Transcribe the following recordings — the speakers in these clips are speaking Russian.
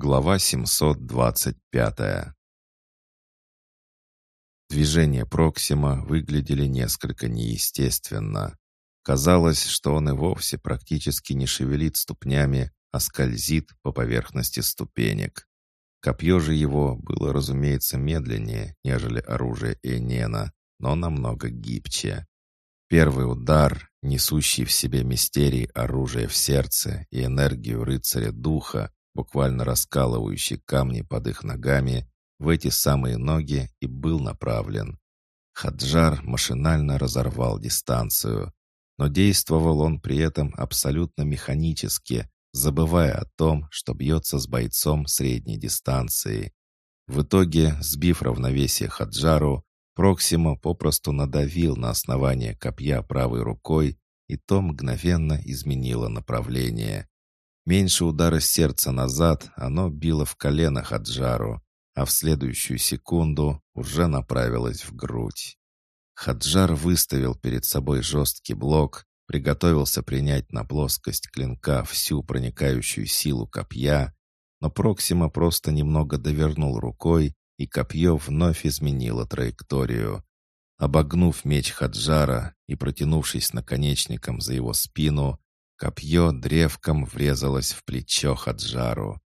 Глава 725 Движения Проксима выглядели несколько неестественно. Казалось, что он и вовсе практически не шевелит ступнями, а скользит по поверхности ступенек. Копье же его было, разумеется, медленнее, нежели оружие Энена, но намного гибче. Первый удар, несущий в себе мистерий оружия в сердце и энергию рыцаря духа, буквально раскалывающий камни под их ногами, в эти самые ноги и был направлен. Хаджар машинально разорвал дистанцию, но действовал он при этом абсолютно механически, забывая о том, что бьется с бойцом средней дистанции. В итоге, сбив равновесие Хаджару, Проксима попросту надавил на основание копья правой рукой, и то мгновенно изменило направление. Меньше удара сердца назад оно било в колено Хаджару, а в следующую секунду уже направилось в грудь. Хаджар выставил перед собой жесткий блок, приготовился принять на плоскость клинка всю проникающую силу копья, но Проксима просто немного довернул рукой, и копье вновь изменило траекторию. Обогнув меч Хаджара и протянувшись наконечником за его спину, копье древком врезалось в плечо Хаджару.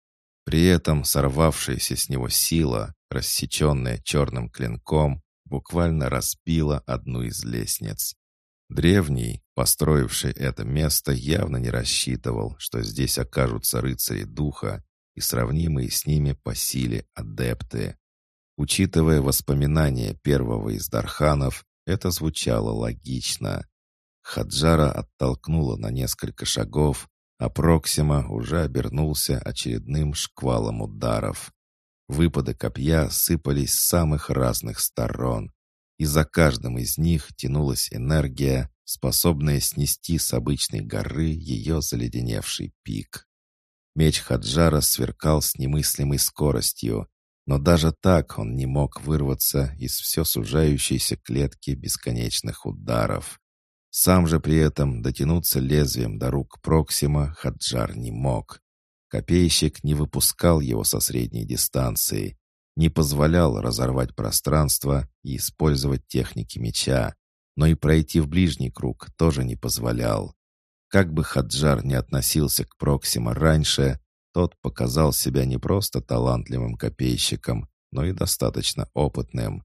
При этом сорвавшаяся с него сила, рассеченная черным клинком, буквально разбила одну из лестниц. Древний, построивший это место, явно не рассчитывал, что здесь окажутся рыцари духа и сравнимые с ними по силе адепты. Учитывая воспоминания первого из Дарханов, это звучало логично. Хаджара оттолкнула на несколько шагов, а Проксима уже обернулся очередным шквалом ударов. Выпады копья сыпались с самых разных сторон, и за каждым из них тянулась энергия, способная снести с обычной горы ее заледеневший пик. Меч Хаджара сверкал с немыслимой скоростью, но даже так он не мог вырваться из все сужающейся клетки бесконечных ударов. Сам же при этом дотянуться лезвием до рук Проксима Хаджар не мог. Копейщик не выпускал его со средней дистанции, не позволял разорвать пространство и использовать техники меча, но и пройти в ближний круг тоже не позволял. Как бы Хаджар не относился к Проксима раньше, тот показал себя не просто талантливым копейщиком, но и достаточно опытным.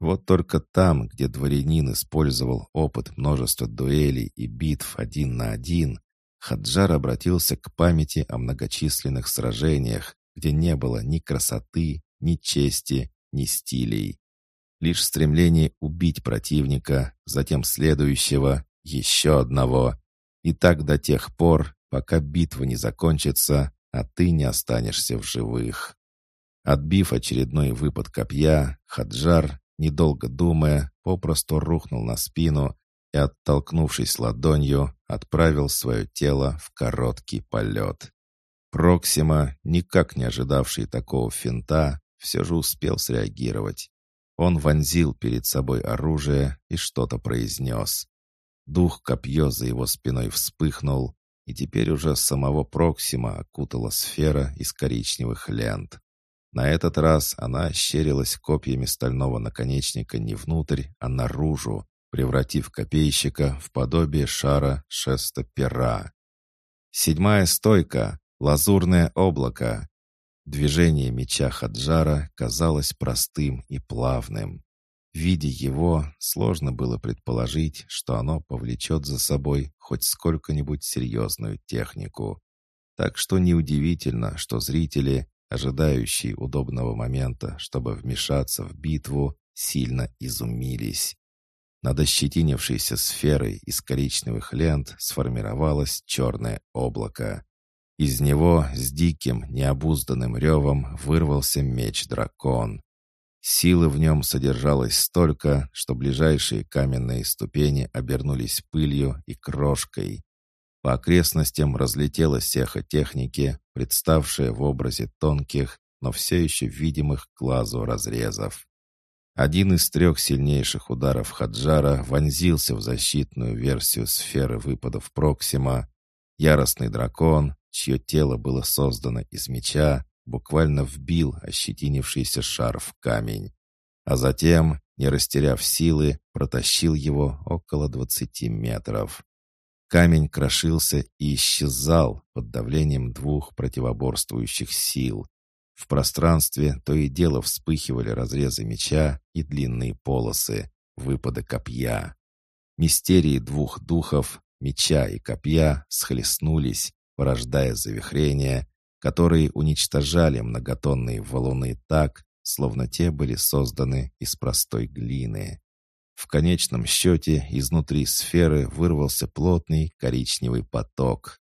Вот только там, где дворянин использовал опыт множества дуэлей и битв один на один, Хаджар обратился к памяти о многочисленных сражениях, где не было ни красоты, ни чести, ни стилей. Лишь стремление убить противника, затем следующего, еще одного. И так до тех пор, пока битва не закончится, а ты не останешься в живых. Отбив очередной выпад копья, Хаджар, недолго думая, попросту рухнул на спину и, оттолкнувшись ладонью, отправил свое тело в короткий полет. Проксима, никак не ожидавший такого финта, все же успел среагировать. Он вонзил перед собой оружие и что-то произнес. Дух копье за его спиной вспыхнул, и теперь уже самого Проксима окутала сфера из коричневых лент. На этот раз она ощерилась копьями стального наконечника не внутрь, а наружу, превратив копейщика в подобие шара шеста пера. Седьмая стойка — лазурное облако. Движение меча Хаджара казалось простым и плавным. Видя его, сложно было предположить, что оно повлечет за собой хоть сколько-нибудь серьезную технику. Так что неудивительно, что зрители, ожидающие удобного момента, чтобы вмешаться в битву, сильно изумились. Над ощетинившейся сферой из коричневых лент сформировалось черное облако. Из него с диким, необузданным ревом вырвался меч-дракон. Силы в нем содержалось столько, что ближайшие каменные ступени обернулись пылью и крошкой. По окрестностям разлетелась эхо техники, представшая в образе тонких, но все еще видимых глазу разрезов. Один из трех сильнейших ударов Хаджара вонзился в защитную версию сферы выпадов Проксима. Яростный дракон, чье тело было создано из меча, буквально вбил ощетинившийся шар в камень, а затем, не растеряв силы, протащил его около двадцати метров. Камень крошился и исчезал под давлением двух противоборствующих сил. В пространстве то и дело вспыхивали разрезы меча и длинные полосы, выпады копья. Мистерии двух духов, меча и копья, схлестнулись, порождая завихрения, которые уничтожали многотонные валуны так, словно те были созданы из простой глины. В конечном счете изнутри сферы вырвался плотный коричневый поток.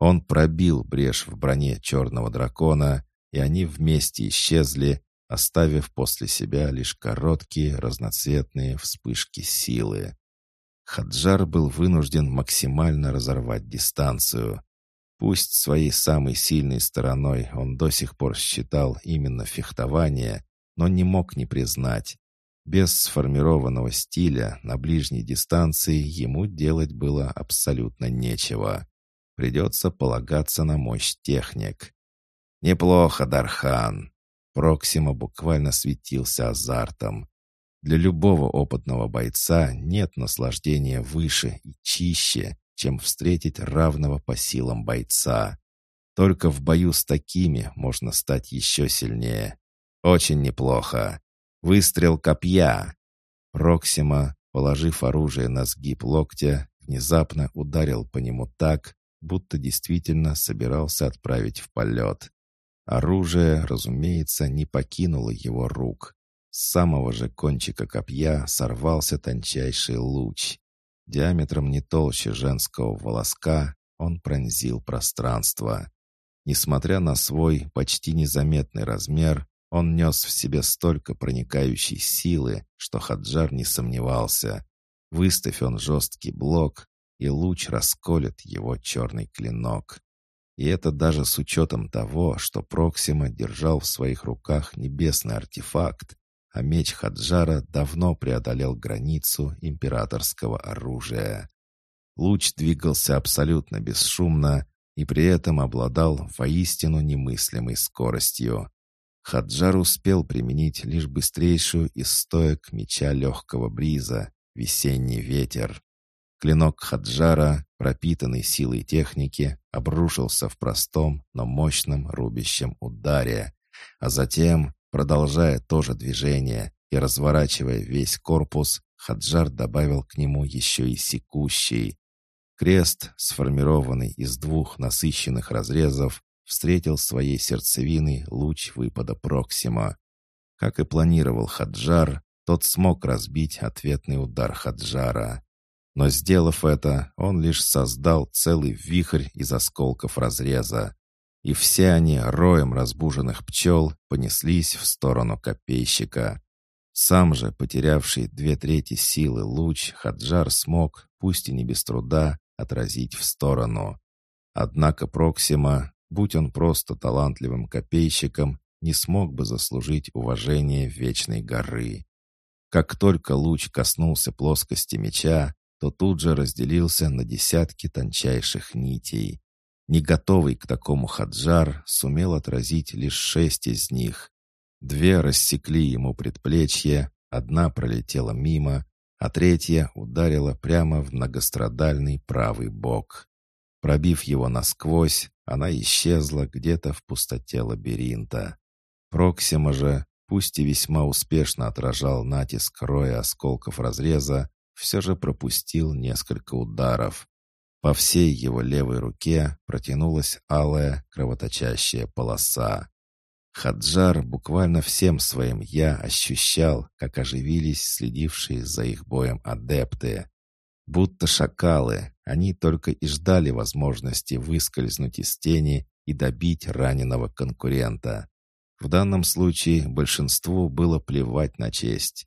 Он пробил брешь в броне черного дракона, и они вместе исчезли, оставив после себя лишь короткие разноцветные вспышки силы. Хаджар был вынужден максимально разорвать дистанцию. Пусть своей самой сильной стороной он до сих пор считал именно фехтование, но не мог не признать. Без сформированного стиля на ближней дистанции ему делать было абсолютно нечего. Придется полагаться на мощь техник. «Неплохо, Дархан!» Проксима буквально светился азартом. Для любого опытного бойца нет наслаждения выше и чище, чем встретить равного по силам бойца. Только в бою с такими можно стать еще сильнее. Очень неплохо. Выстрел копья. Проксима, положив оружие на сгиб локтя, внезапно ударил по нему так, будто действительно собирался отправить в полет. Оружие, разумеется, не покинуло его рук. С самого же кончика копья сорвался тончайший луч. Диаметром не толще женского волоска он пронзил пространство. Несмотря на свой почти незаметный размер, он нес в себе столько проникающей силы, что Хаджар не сомневался. Выставь он жесткий блок, и луч расколет его черный клинок. И это даже с учетом того, что Проксима держал в своих руках небесный артефакт, а меч Хаджара давно преодолел границу императорского оружия. Луч двигался абсолютно бесшумно и при этом обладал воистину немыслимой скоростью. Хаджар успел применить лишь быстрейшую из стоек меча легкого бриза — весенний ветер. Клинок Хаджара, пропитанный силой техники, обрушился в простом, но мощном рубящем ударе, а затем, продолжая то же движение и разворачивая весь корпус, Хаджар добавил к нему еще и секущий. Крест, сформированный из двух насыщенных разрезов, встретил своей сердцевиной луч выпада Проксима. Как и планировал Хаджар, тот смог разбить ответный удар Хаджара. Но сделав это, он лишь создал целый вихрь из осколков разреза. И все они, роем разбуженных пчел, понеслись в сторону копейщика. Сам же, потерявший две трети силы луч, Хаджар смог, пусть и не без труда, отразить в сторону. Однако Проксима, Будь он просто талантливым копейщиком, не смог бы заслужить уважение Вечной горы. Как только луч коснулся плоскости меча, то тут же разделился на десятки тончайших нитей. Не готовый к такому хаджар сумел отразить лишь шесть из них. Две рассекли ему предплечье, одна пролетела мимо, а третья ударила прямо в многострадальный правый бок. Пробив его насквозь, она исчезла где-то в пустоте лабиринта. Проксима же, пусть и весьма успешно отражал натиск роя осколков разреза, все же пропустил несколько ударов. По всей его левой руке протянулась алая кровоточащая полоса. Хаджар буквально всем своим «я» ощущал, как оживились следившие за их боем адепты. Будто шакалы, они только и ждали возможности выскользнуть из тени и добить раненого конкурента. В данном случае большинству было плевать на честь.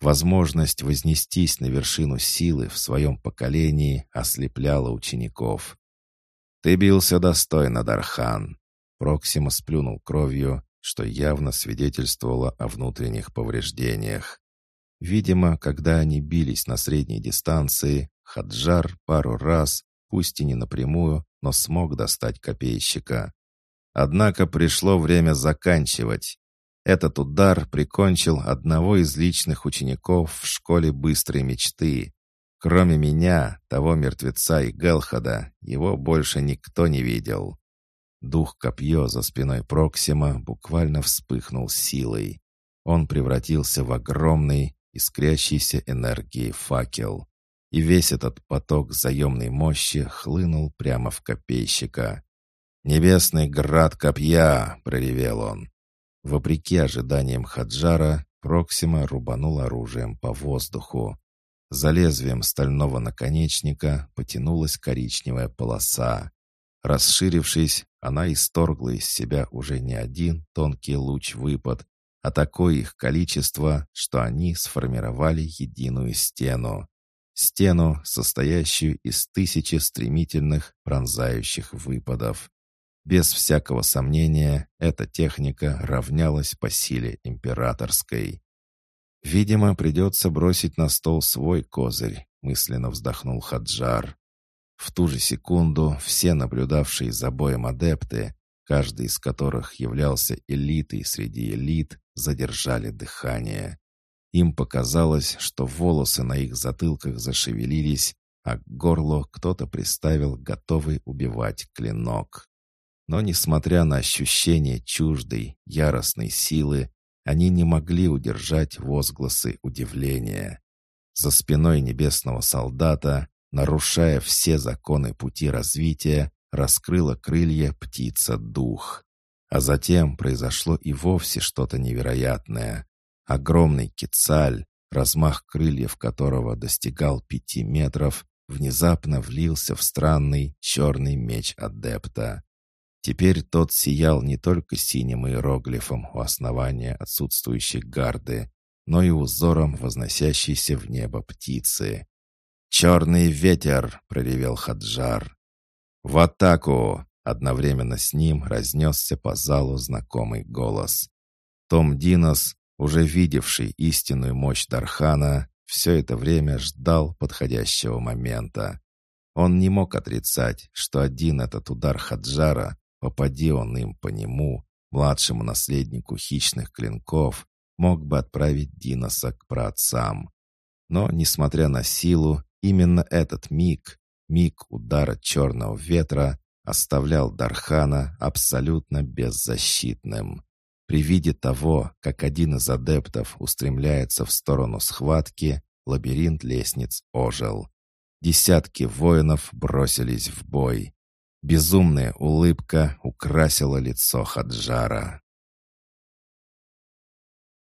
Возможность вознестись на вершину силы в своем поколении ослепляла учеников. «Ты бился достойно, Дархан!» Проксима сплюнул кровью, что явно свидетельствовало о внутренних повреждениях. Видимо, когда они бились на средней дистанции, Хаджар пару раз, пусть и не напрямую, но смог достать копейщика. Однако пришло время заканчивать. Этот удар прикончил одного из личных учеников в школе быстрой мечты. Кроме меня, того мертвеца и Гелхада, его больше никто не видел. Дух копье за спиной Проксима буквально вспыхнул силой. Он превратился в огромный, искрящийся энергией факел. И весь этот поток заемной мощи хлынул прямо в копейщика. «Небесный град копья!» — проревел он. Вопреки ожиданиям Хаджара, Проксима рубанул оружием по воздуху. За лезвием стального наконечника потянулась коричневая полоса. Расширившись, она исторгла из себя уже не один тонкий луч-выпад, а такое их количество, что они сформировали единую стену. Стену, состоящую из тысячи стремительных пронзающих выпадов. Без всякого сомнения, эта техника равнялась по силе императорской. «Видимо, придется бросить на стол свой козырь», — мысленно вздохнул Хаджар. В ту же секунду все наблюдавшие за боем адепты, каждый из которых являлся элитой среди элит, задержали дыхание. Им показалось, что волосы на их затылках зашевелились, а к горлу кто-то приставил готовый убивать клинок. Но, несмотря на ощущение чуждой, яростной силы, они не могли удержать возгласы удивления. За спиной небесного солдата, нарушая все законы пути развития, раскрыла крылья птица-дух. А затем произошло и вовсе что-то невероятное. Огромный кицаль, размах крыльев которого достигал пяти метров, внезапно влился в странный черный меч адепта. Теперь тот сиял не только синим иероглифом у основания отсутствующей гарды, но и узором возносящейся в небо птицы. «Черный ветер!» — проревел Хаджар. «В атаку!» — одновременно с ним разнесся по залу знакомый голос. Том Динос, уже видевший истинную мощь Дархана, все это время ждал подходящего момента. Он не мог отрицать, что один этот удар Хаджара Попади он им по нему, младшему наследнику хищных клинков, мог бы отправить Диноса к праотцам. Но, несмотря на силу, именно этот миг, миг удара черного ветра, оставлял Дархана абсолютно беззащитным. При виде того, как один из адептов устремляется в сторону схватки, лабиринт лестниц ожил. Десятки воинов бросились в бой. Безумная улыбка украсила лицо Хаджара.